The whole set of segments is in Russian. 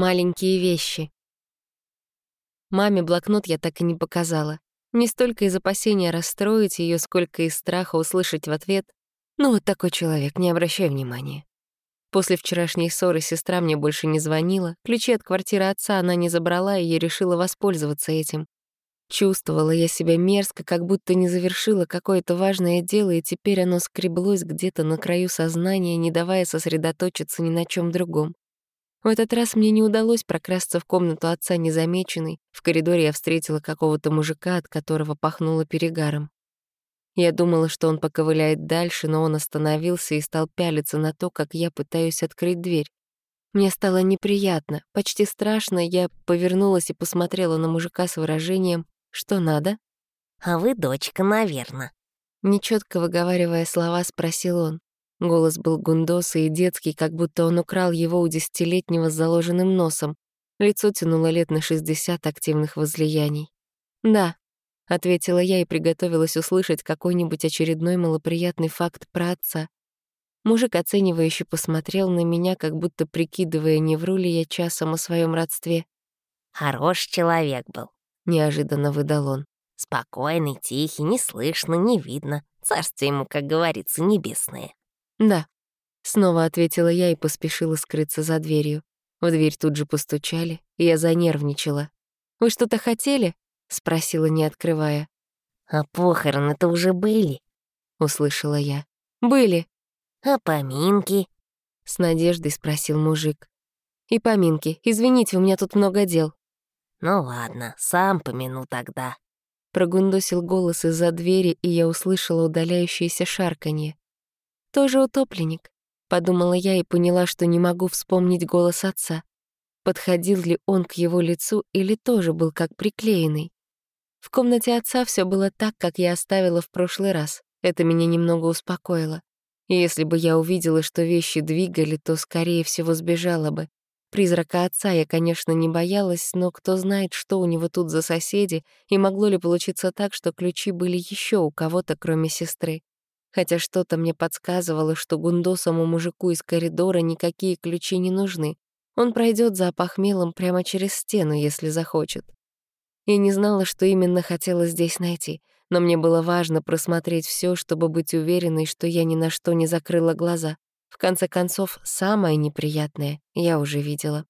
Маленькие вещи. Маме блокнот я так и не показала. Не столько из опасения расстроить ее, сколько из страха услышать в ответ «Ну вот такой человек, не обращай внимания». После вчерашней ссоры сестра мне больше не звонила, ключи от квартиры отца она не забрала, и я решила воспользоваться этим. Чувствовала я себя мерзко, как будто не завершила какое-то важное дело, и теперь оно скреблось где-то на краю сознания, не давая сосредоточиться ни на чем другом. В этот раз мне не удалось прокрасться в комнату отца незамеченной. В коридоре я встретила какого-то мужика, от которого пахнуло перегаром. Я думала, что он поковыляет дальше, но он остановился и стал пялиться на то, как я пытаюсь открыть дверь. Мне стало неприятно, почти страшно, я повернулась и посмотрела на мужика с выражением «Что надо?» «А вы дочка, наверное». Нечётко выговаривая слова, спросил он. Голос был гундосый и детский, как будто он украл его у десятилетнего с заложенным носом. Лицо тянуло лет на шестьдесят активных возлияний. «Да», — ответила я и приготовилась услышать какой-нибудь очередной малоприятный факт про отца. Мужик оценивающе посмотрел на меня, как будто прикидывая, не вру ли я часом о своем родстве. «Хороший человек был», — неожиданно выдал он. «Спокойный, тихий, не слышно, не видно. Царствие ему, как говорится, небесное». «Да», — снова ответила я и поспешила скрыться за дверью. В дверь тут же постучали, и я занервничала. «Вы что-то хотели?» — спросила, не открывая. «А похороны-то уже были?» — услышала я. «Были». «А поминки?» — с надеждой спросил мужик. «И поминки. Извините, у меня тут много дел». «Ну ладно, сам помяну тогда». Прогундосил голос из-за двери, и я услышала удаляющееся шарканье. Тоже утопленник, подумала я и поняла, что не могу вспомнить голос отца. Подходил ли он к его лицу или тоже был как приклеенный? В комнате отца все было так, как я оставила в прошлый раз. Это меня немного успокоило. И если бы я увидела, что вещи двигали, то, скорее всего, сбежала бы. Призрака отца я, конечно, не боялась, но кто знает, что у него тут за соседи, и могло ли получиться так, что ключи были еще у кого-то, кроме сестры хотя что-то мне подсказывало, что гундосому мужику из коридора никакие ключи не нужны. Он пройдет за опохмелом прямо через стену, если захочет. Я не знала, что именно хотела здесь найти, но мне было важно просмотреть все, чтобы быть уверенной, что я ни на что не закрыла глаза. В конце концов, самое неприятное я уже видела.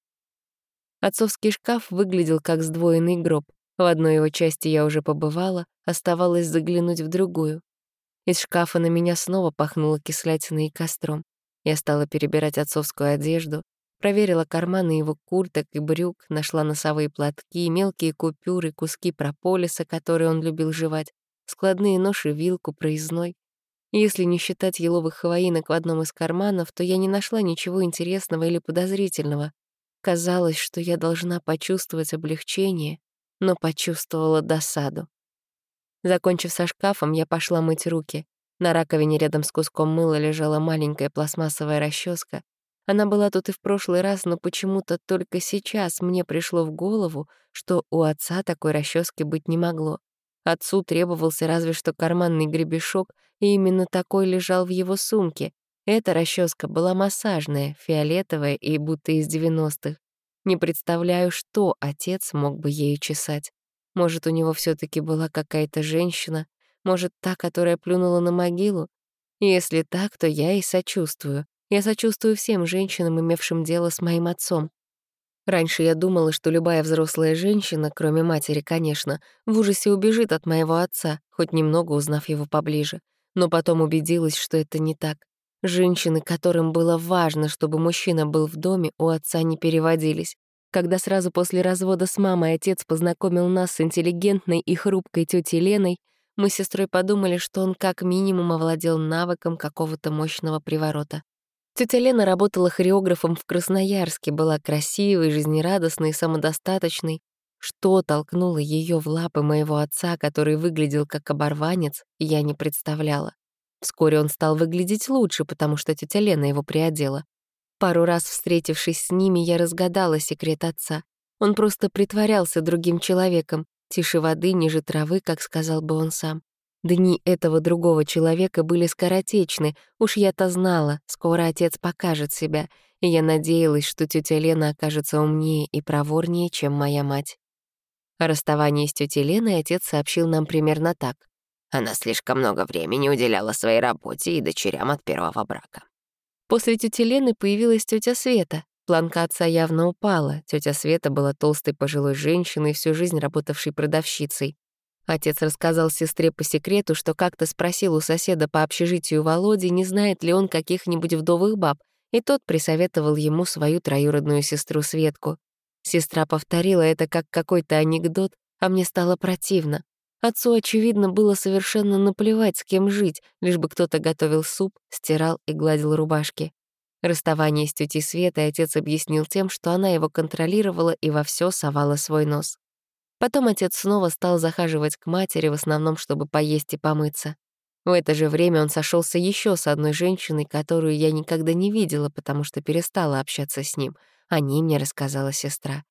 Отцовский шкаф выглядел как сдвоенный гроб. В одной его части я уже побывала, оставалось заглянуть в другую. Из шкафа на меня снова пахнуло кислятиной и костром. Я стала перебирать отцовскую одежду, проверила карманы его курток и брюк, нашла носовые платки, мелкие купюры, куски прополиса, которые он любил жевать, складные нож и вилку проездной. Если не считать еловых хвоинок в одном из карманов, то я не нашла ничего интересного или подозрительного. Казалось, что я должна почувствовать облегчение, но почувствовала досаду. Закончив со шкафом, я пошла мыть руки. На раковине рядом с куском мыла лежала маленькая пластмассовая расческа. Она была тут и в прошлый раз, но почему-то только сейчас мне пришло в голову, что у отца такой расчески быть не могло. Отцу требовался разве что карманный гребешок, и именно такой лежал в его сумке. Эта расческа была массажная, фиолетовая и будто из девяностых. Не представляю, что отец мог бы ею чесать. Может, у него все таки была какая-то женщина, может, та, которая плюнула на могилу? Если так, то я и сочувствую. Я сочувствую всем женщинам, имевшим дело с моим отцом. Раньше я думала, что любая взрослая женщина, кроме матери, конечно, в ужасе убежит от моего отца, хоть немного узнав его поближе. Но потом убедилась, что это не так. Женщины, которым было важно, чтобы мужчина был в доме, у отца не переводились. Когда сразу после развода с мамой отец познакомил нас с интеллигентной и хрупкой тетей Леной, мы с сестрой подумали, что он как минимум овладел навыком какого-то мощного приворота. Тетя Лена работала хореографом в Красноярске, была красивой, жизнерадостной, самодостаточной. Что толкнуло ее в лапы моего отца, который выглядел как оборванец, я не представляла. Вскоре он стал выглядеть лучше, потому что тетя Лена его приодела. Пару раз встретившись с ними, я разгадала секрет отца. Он просто притворялся другим человеком, тише воды, ниже травы, как сказал бы он сам. Дни этого другого человека были скоротечны, уж я-то знала, скоро отец покажет себя, и я надеялась, что тетя Лена окажется умнее и проворнее, чем моя мать. О расставании с тетей Леной отец сообщил нам примерно так. Она слишком много времени уделяла своей работе и дочерям от первого брака. После тети Лены появилась тетя Света. Планка отца явно упала. Тетя Света была толстой пожилой женщиной, всю жизнь работавшей продавщицей. Отец рассказал сестре по секрету, что как-то спросил у соседа по общежитию Володи, не знает ли он каких-нибудь вдовых баб, и тот присоветовал ему свою троюродную сестру Светку. Сестра повторила это как какой-то анекдот, а мне стало противно. Отцу, очевидно, было совершенно наплевать, с кем жить, лишь бы кто-то готовил суп, стирал и гладил рубашки. Расставание с тетей Светой отец объяснил тем, что она его контролировала и во все совала свой нос. Потом отец снова стал захаживать к матери, в основном, чтобы поесть и помыться. В это же время он сошелся еще с одной женщиной, которую я никогда не видела, потому что перестала общаться с ним. О ней мне рассказала сестра.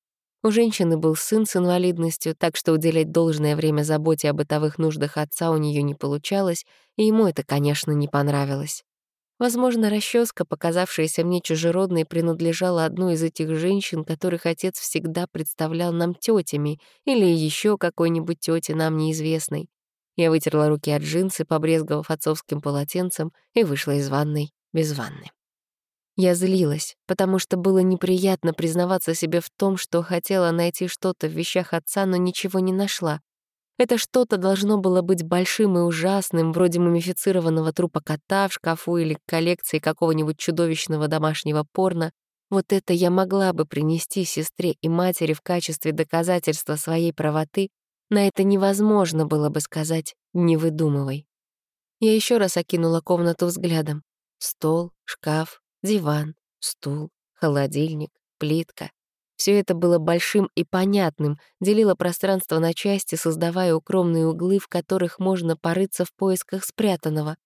У женщины был сын с инвалидностью, так что уделять должное время заботе о бытовых нуждах отца у нее не получалось, и ему это, конечно, не понравилось. Возможно, расческа, показавшаяся мне чужеродной, принадлежала одной из этих женщин, которых отец всегда представлял нам тетями или еще какой-нибудь тете нам неизвестной. Я вытерла руки от джинсы, побрезговав отцовским полотенцем, и вышла из ванной без ванны. Я злилась, потому что было неприятно признаваться себе в том, что хотела найти что-то в вещах отца, но ничего не нашла. Это что-то должно было быть большим и ужасным, вроде мумифицированного трупа кота в шкафу или коллекции какого-нибудь чудовищного домашнего порно. Вот это я могла бы принести сестре и матери в качестве доказательства своей правоты, на это невозможно было бы сказать «не выдумывай». Я еще раз окинула комнату взглядом. Стол, шкаф, Диван, стул, холодильник, плитка. Все это было большим и понятным, делило пространство на части, создавая укромные углы, в которых можно порыться в поисках спрятанного.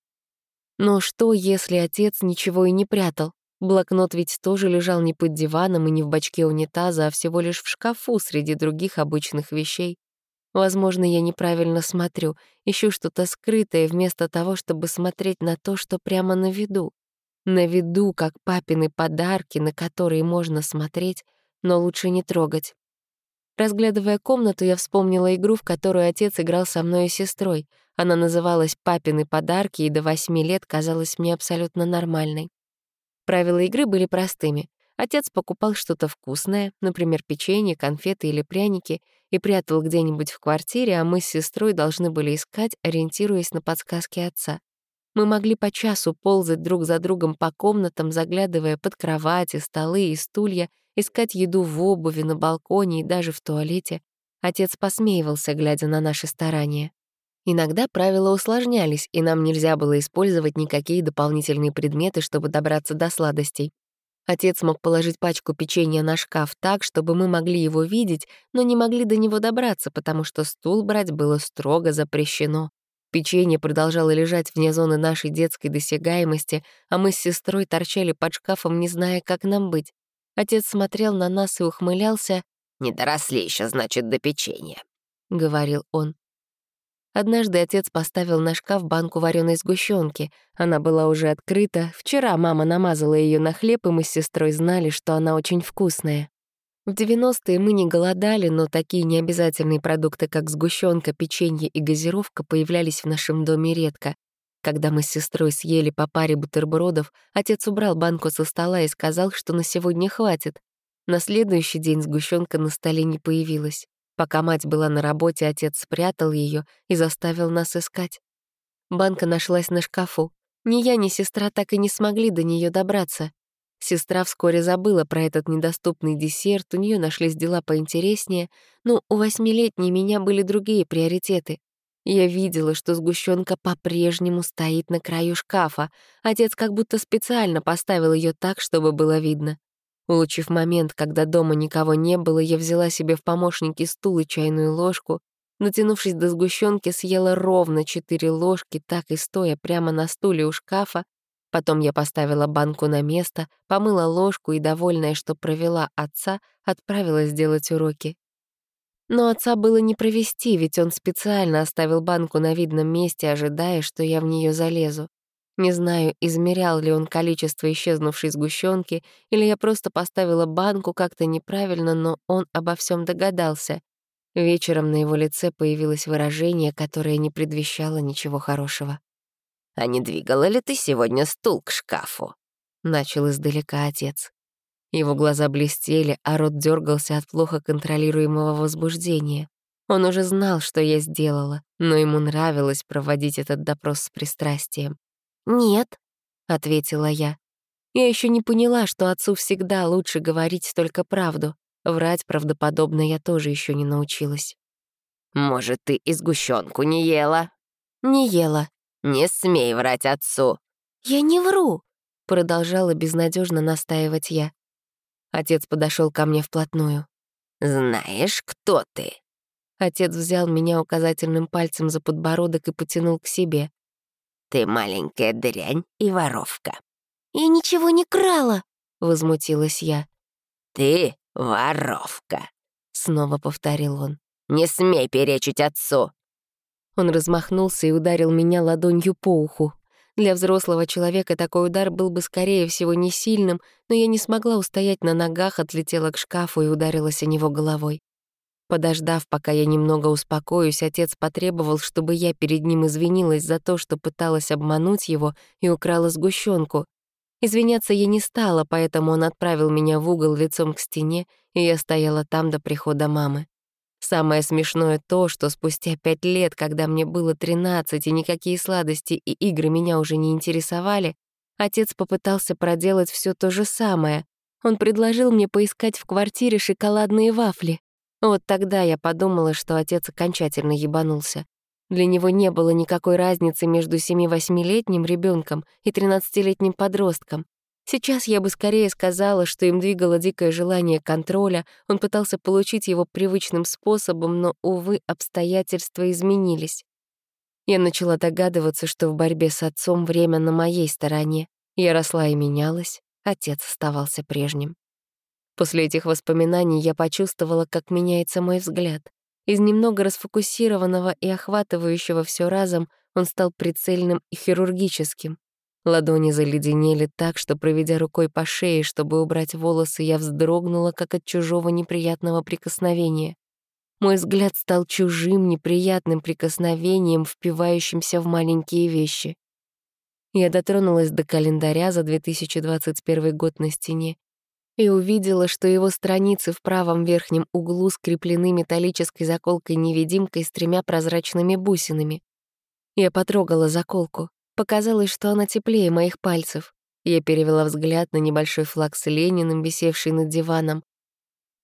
Но что, если отец ничего и не прятал? Блокнот ведь тоже лежал не под диваном и не в бачке унитаза, а всего лишь в шкафу среди других обычных вещей. Возможно, я неправильно смотрю, ищу что-то скрытое вместо того, чтобы смотреть на то, что прямо на виду на виду, как папины подарки, на которые можно смотреть, но лучше не трогать. Разглядывая комнату, я вспомнила игру, в которую отец играл со мной и сестрой. Она называлась «Папины подарки» и до восьми лет казалась мне абсолютно нормальной. Правила игры были простыми. Отец покупал что-то вкусное, например, печенье, конфеты или пряники, и прятал где-нибудь в квартире, а мы с сестрой должны были искать, ориентируясь на подсказки отца. Мы могли по часу ползать друг за другом по комнатам, заглядывая под кровати, столы и стулья, искать еду в обуви, на балконе и даже в туалете. Отец посмеивался, глядя на наши старания. Иногда правила усложнялись, и нам нельзя было использовать никакие дополнительные предметы, чтобы добраться до сладостей. Отец мог положить пачку печенья на шкаф так, чтобы мы могли его видеть, но не могли до него добраться, потому что стул брать было строго запрещено. Печенье продолжало лежать вне зоны нашей детской досягаемости, а мы с сестрой торчали под шкафом, не зная, как нам быть. Отец смотрел на нас и ухмылялся. «Не доросли еще, значит, до печенья», — говорил он. Однажды отец поставил на шкаф банку вареной сгущенки. Она была уже открыта. Вчера мама намазала ее на хлеб, и мы с сестрой знали, что она очень вкусная. В 90-е мы не голодали, но такие необязательные продукты, как сгущенка, печенье и газировка, появлялись в нашем доме редко. Когда мы с сестрой съели по паре бутербродов, отец убрал банку со стола и сказал, что на сегодня хватит. На следующий день сгущенка на столе не появилась. Пока мать была на работе, отец спрятал ее и заставил нас искать. Банка нашлась на шкафу. Ни я, ни сестра так и не смогли до нее добраться. Сестра вскоре забыла про этот недоступный десерт, у нее нашлись дела поинтереснее, но у восьмилетней меня были другие приоритеты. Я видела, что сгущенка по-прежнему стоит на краю шкафа. Отец как будто специально поставил ее так, чтобы было видно. Улучив момент, когда дома никого не было, я взяла себе в помощники стул и чайную ложку. Натянувшись до сгущенки, съела ровно четыре ложки, так и стоя прямо на стуле у шкафа, Потом я поставила банку на место, помыла ложку и, довольная, что провела отца, отправилась делать уроки. Но отца было не провести, ведь он специально оставил банку на видном месте, ожидая, что я в нее залезу. Не знаю, измерял ли он количество исчезнувшей сгущенки, или я просто поставила банку как-то неправильно, но он обо всем догадался. Вечером на его лице появилось выражение, которое не предвещало ничего хорошего. «А не двигала ли ты сегодня стул к шкафу?» — начал издалека отец. Его глаза блестели, а рот дергался от плохо контролируемого возбуждения. Он уже знал, что я сделала, но ему нравилось проводить этот допрос с пристрастием. «Нет», — ответила я. Я еще не поняла, что отцу всегда лучше говорить только правду. Врать правдоподобно я тоже еще не научилась. «Может, ты и сгущенку не ела?» «Не ела». «Не смей врать отцу». «Я не вру», — продолжала безнадежно настаивать я. Отец подошел ко мне вплотную. «Знаешь, кто ты?» Отец взял меня указательным пальцем за подбородок и потянул к себе. «Ты маленькая дрянь и воровка». «Я ничего не крала!» — возмутилась я. «Ты воровка!» — снова повторил он. «Не смей перечить отцу!» Он размахнулся и ударил меня ладонью по уху. Для взрослого человека такой удар был бы, скорее всего, не сильным, но я не смогла устоять на ногах, отлетела к шкафу и ударилась о него головой. Подождав, пока я немного успокоюсь, отец потребовал, чтобы я перед ним извинилась за то, что пыталась обмануть его и украла сгущенку. Извиняться я не стала, поэтому он отправил меня в угол лицом к стене, и я стояла там до прихода мамы. Самое смешное то, что спустя пять лет, когда мне было 13 и никакие сладости и игры меня уже не интересовали, отец попытался проделать все то же самое. Он предложил мне поискать в квартире шоколадные вафли. Вот тогда я подумала, что отец окончательно ебанулся. Для него не было никакой разницы между 7-8-летним ребенком и 13-летним подростком. Сейчас я бы скорее сказала, что им двигало дикое желание контроля, он пытался получить его привычным способом, но, увы, обстоятельства изменились. Я начала догадываться, что в борьбе с отцом время на моей стороне. Я росла и менялась, отец оставался прежним. После этих воспоминаний я почувствовала, как меняется мой взгляд. Из немного расфокусированного и охватывающего все разом он стал прицельным и хирургическим. Ладони заледенели так, что, проведя рукой по шее, чтобы убрать волосы, я вздрогнула, как от чужого неприятного прикосновения. Мой взгляд стал чужим, неприятным прикосновением, впивающимся в маленькие вещи. Я дотронулась до календаря за 2021 год на стене и увидела, что его страницы в правом верхнем углу скреплены металлической заколкой-невидимкой с тремя прозрачными бусинами. Я потрогала заколку. Показалось, что она теплее моих пальцев. Я перевела взгляд на небольшой флаг с Лениным, висевший над диваном.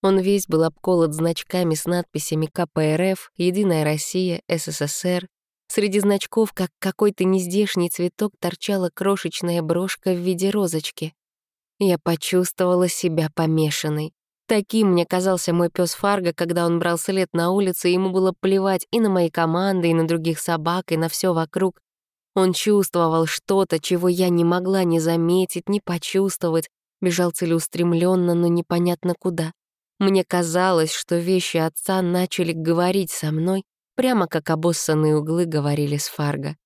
Он весь был обколот значками с надписями КПРФ, «Единая Россия», «СССР». Среди значков, как какой-то нездешний цветок, торчала крошечная брошка в виде розочки. Я почувствовала себя помешанной. Таким мне казался мой пес Фарго, когда он брал след на улице, ему было плевать и на мои команды, и на других собак, и на все вокруг. Он чувствовал что-то, чего я не могла ни заметить, ни почувствовать, бежал целеустремленно, но непонятно куда. Мне казалось, что вещи отца начали говорить со мной, прямо как обоссанные углы говорили с Фарго.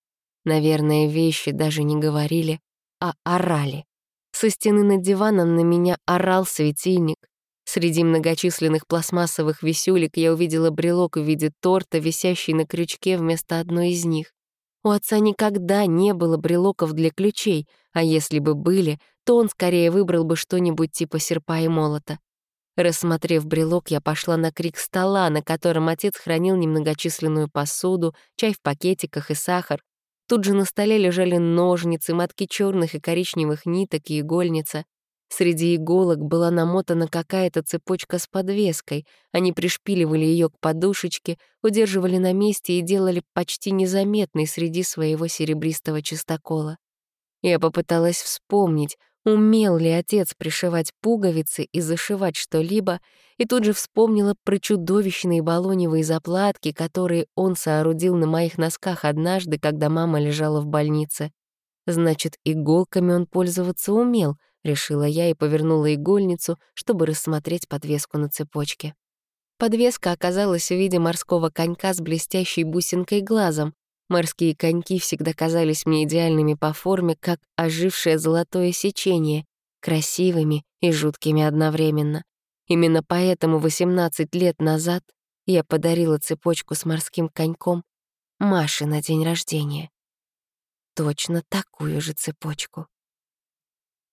Наверное, вещи даже не говорили, а орали. Со стены над диваном на меня орал светильник. Среди многочисленных пластмассовых висюлек я увидела брелок в виде торта, висящий на крючке вместо одной из них. У отца никогда не было брелоков для ключей, а если бы были, то он скорее выбрал бы что-нибудь типа серпа и молота. Рассмотрев брелок, я пошла на крик стола, на котором отец хранил немногочисленную посуду, чай в пакетиках и сахар, Тут же на столе лежали ножницы, матки черных и коричневых ниток и игольница. Среди иголок была намотана какая-то цепочка с подвеской. Они пришпиливали ее к подушечке, удерживали на месте и делали почти незаметной среди своего серебристого чистокола. Я попыталась вспомнить, умел ли отец пришивать пуговицы и зашивать что-либо, и тут же вспомнила про чудовищные баллоневые заплатки, которые он соорудил на моих носках однажды, когда мама лежала в больнице. Значит, иголками он пользоваться умел, решила я и повернула игольницу, чтобы рассмотреть подвеску на цепочке. Подвеска оказалась в виде морского конька с блестящей бусинкой глазом. Морские коньки всегда казались мне идеальными по форме, как ожившее золотое сечение, красивыми и жуткими одновременно. Именно поэтому 18 лет назад я подарила цепочку с морским коньком Маше на день рождения. Точно такую же цепочку.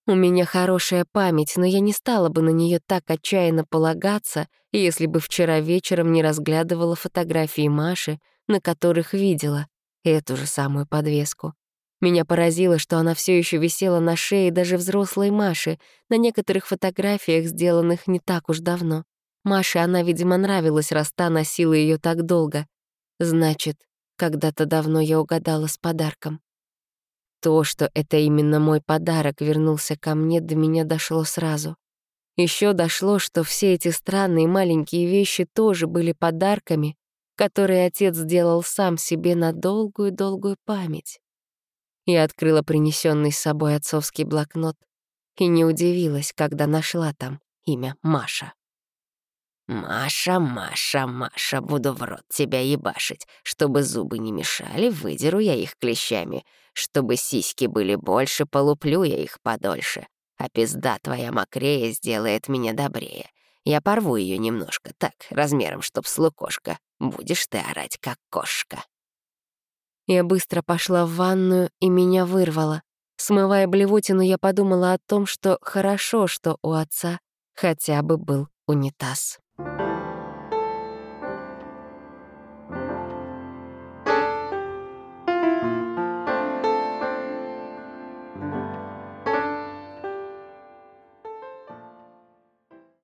У меня хорошая память, но я не стала бы на нее так отчаянно полагаться, если бы вчера вечером не разглядывала фотографии Маши, на которых видела эту же самую подвеску. Меня поразило, что она все еще висела на шее даже взрослой Маши, на некоторых фотографиях, сделанных не так уж давно. Маше она, видимо, нравилась, раз та носила ее так долго. Значит, когда-то давно я угадала с подарком. То, что это именно мой подарок вернулся ко мне, до меня дошло сразу. Еще дошло, что все эти странные маленькие вещи тоже были подарками, которые отец сделал сам себе на долгую-долгую память. Я открыла принесенный с собой отцовский блокнот и не удивилась, когда нашла там имя Маша. «Маша, Маша, Маша, буду в рот тебя ебашить. Чтобы зубы не мешали, выдеру я их клещами. Чтобы сиськи были больше, полуплю я их подольше. А пизда твоя мокрее сделает меня добрее. Я порву ее немножко, так, размером, чтоб с лукошка. Будешь ты орать, как кошка». Я быстро пошла в ванную, и меня вырвало. Смывая блевотину, я подумала о том, что хорошо, что у отца хотя бы был унитаз.